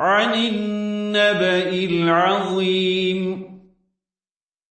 عن النبأ العظيم.